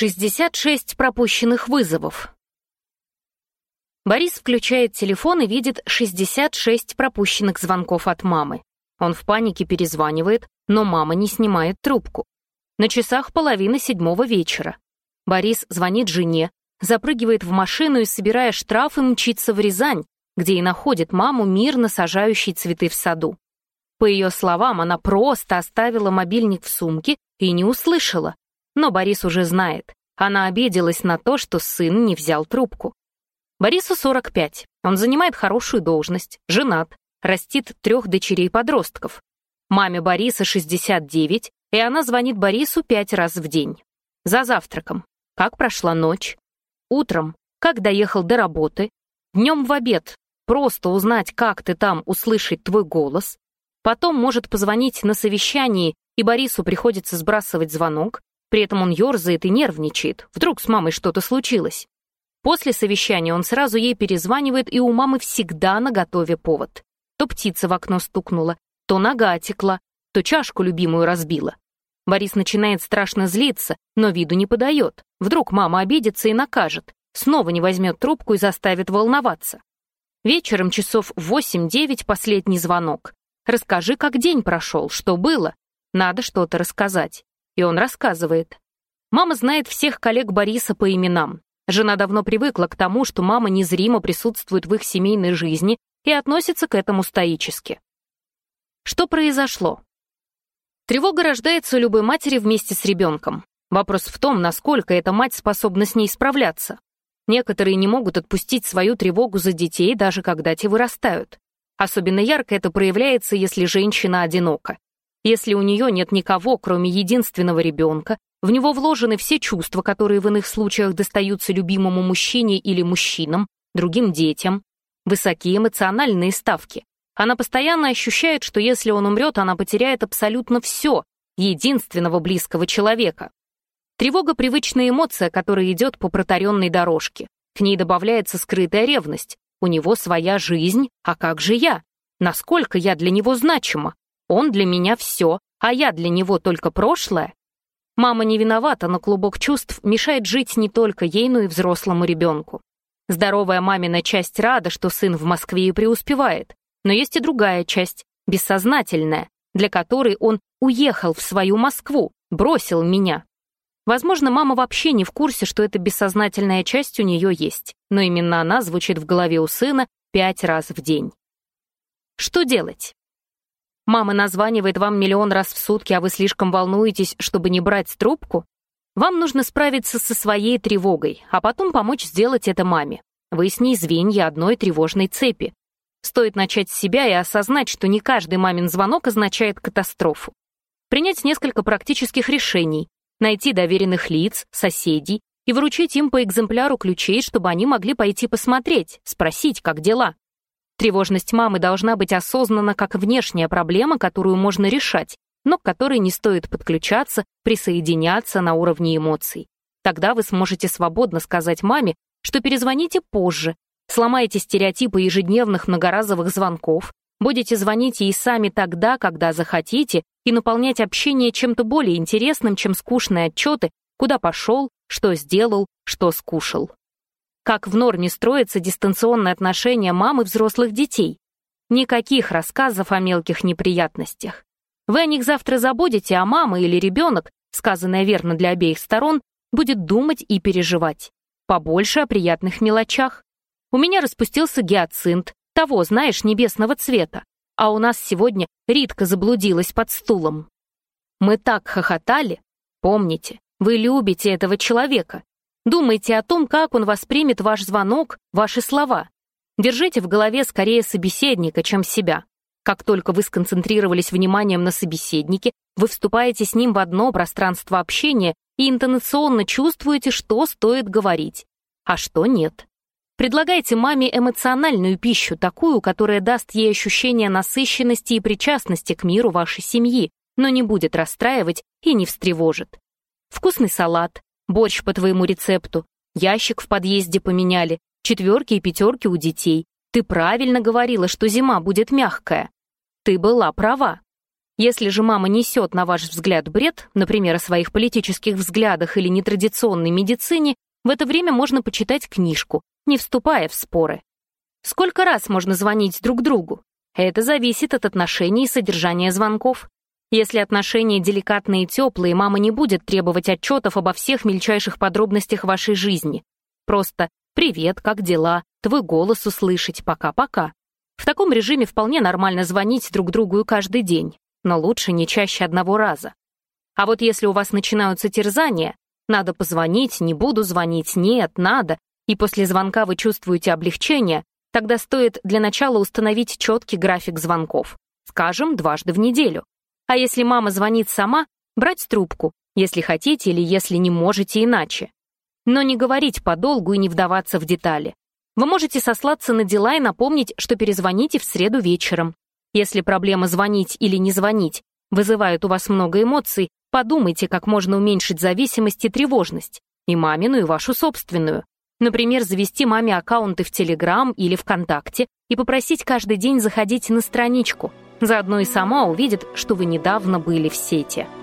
66 пропущенных вызовов. Борис включает телефон и видит 66 пропущенных звонков от мамы. Он в панике перезванивает, но мама не снимает трубку. На часах половина седьмого вечера. Борис звонит жене, запрыгивает в машину и, собирая штрафы, мчится в Рязань, где и находит маму, мирно сажающей цветы в саду. По ее словам, она просто оставила мобильник в сумке и не услышала, но Борис уже знает. Она обиделась на то, что сын не взял трубку. Борису 45. Он занимает хорошую должность, женат, растит трех дочерей-подростков. Маме Бориса 69, и она звонит Борису пять раз в день. За завтраком. Как прошла ночь? Утром. Как доехал до работы? Днем в обед. Просто узнать, как ты там, услышать твой голос. Потом может позвонить на совещании, и Борису приходится сбрасывать звонок. При этом он ерзает и нервничает. Вдруг с мамой что-то случилось. После совещания он сразу ей перезванивает, и у мамы всегда на готове повод. То птица в окно стукнула, то нога отекла, то чашку любимую разбила. Борис начинает страшно злиться, но виду не подает. Вдруг мама обидится и накажет. Снова не возьмет трубку и заставит волноваться. Вечером часов 8-9 последний звонок. Расскажи, как день прошел, что было. Надо что-то рассказать. И он рассказывает. Мама знает всех коллег Бориса по именам. Жена давно привыкла к тому, что мама незримо присутствует в их семейной жизни и относится к этому стоически. Что произошло? Тревога рождается у любой матери вместе с ребенком. Вопрос в том, насколько эта мать способна с ней справляться. Некоторые не могут отпустить свою тревогу за детей, даже когда те вырастают. Особенно ярко это проявляется, если женщина одинока. Если у нее нет никого, кроме единственного ребенка, в него вложены все чувства, которые в иных случаях достаются любимому мужчине или мужчинам, другим детям, высокие эмоциональные ставки. Она постоянно ощущает, что если он умрет, она потеряет абсолютно все, единственного близкого человека. Тревога — привычная эмоция, которая идет по протаренной дорожке. К ней добавляется скрытая ревность. У него своя жизнь, а как же я? Насколько я для него значима? Он для меня все, а я для него только прошлое. Мама не виновата, но клубок чувств мешает жить не только ей, но и взрослому ребенку. Здоровая мамина часть рада, что сын в Москве и преуспевает, но есть и другая часть, бессознательная, для которой он уехал в свою Москву, бросил меня. Возможно, мама вообще не в курсе, что эта бессознательная часть у нее есть, но именно она звучит в голове у сына пять раз в день. Что делать? Мама названивает вам миллион раз в сутки, а вы слишком волнуетесь, чтобы не брать трубку? Вам нужно справиться со своей тревогой, а потом помочь сделать это маме. Вы с ней звенья одной тревожной цепи. Стоит начать с себя и осознать, что не каждый мамин звонок означает катастрофу. Принять несколько практических решений, найти доверенных лиц, соседей и вручить им по экземпляру ключей, чтобы они могли пойти посмотреть, спросить, как дела. Тревожность мамы должна быть осознана как внешняя проблема, которую можно решать, но к которой не стоит подключаться, присоединяться на уровне эмоций. Тогда вы сможете свободно сказать маме, что перезвоните позже, сломаете стереотипы ежедневных многоразовых звонков, будете звонить ей сами тогда, когда захотите, и наполнять общение чем-то более интересным, чем скучные отчеты, куда пошел, что сделал, что скушал как в норме строятся дистанционные отношения мамы взрослых детей. Никаких рассказов о мелких неприятностях. Вы о них завтра забудете, а мама или ребенок, сказанное верно для обеих сторон, будет думать и переживать. Побольше о приятных мелочах. У меня распустился гиацинт, того, знаешь, небесного цвета. А у нас сегодня Ритка заблудилась под стулом. Мы так хохотали. Помните, вы любите этого человека, Думайте о том, как он воспримет ваш звонок, ваши слова. Держите в голове скорее собеседника, чем себя. Как только вы сконцентрировались вниманием на собеседнике, вы вступаете с ним в одно пространство общения и интонационно чувствуете, что стоит говорить, а что нет. Предлагайте маме эмоциональную пищу, такую, которая даст ей ощущение насыщенности и причастности к миру вашей семьи, но не будет расстраивать и не встревожит. Вкусный салат, борщ по твоему рецепту, ящик в подъезде поменяли, четверки и пятерки у детей. Ты правильно говорила, что зима будет мягкая. Ты была права. Если же мама несет, на ваш взгляд, бред, например, о своих политических взглядах или нетрадиционной медицине, в это время можно почитать книжку, не вступая в споры. Сколько раз можно звонить друг другу? Это зависит от отношений и содержания звонков. Если отношения деликатные и теплые, мама не будет требовать отчетов обо всех мельчайших подробностях вашей жизни. Просто «Привет, как дела?» «Твой голос услышать, пока-пока». В таком режиме вполне нормально звонить друг другу каждый день, но лучше не чаще одного раза. А вот если у вас начинаются терзания, надо позвонить, не буду звонить, нет, надо, и после звонка вы чувствуете облегчение, тогда стоит для начала установить четкий график звонков, скажем, дважды в неделю. А если мама звонит сама, брать трубку, если хотите или если не можете иначе. Но не говорить подолгу и не вдаваться в детали. Вы можете сослаться на дела и напомнить, что перезвоните в среду вечером. Если проблема звонить или не звонить вызывает у вас много эмоций, подумайте, как можно уменьшить зависимость и тревожность, и мамину, и вашу собственную. Например, завести маме аккаунты в Телеграм или ВКонтакте и попросить каждый день заходить на страничку — Заодно и сама увидит, что вы недавно были в сети –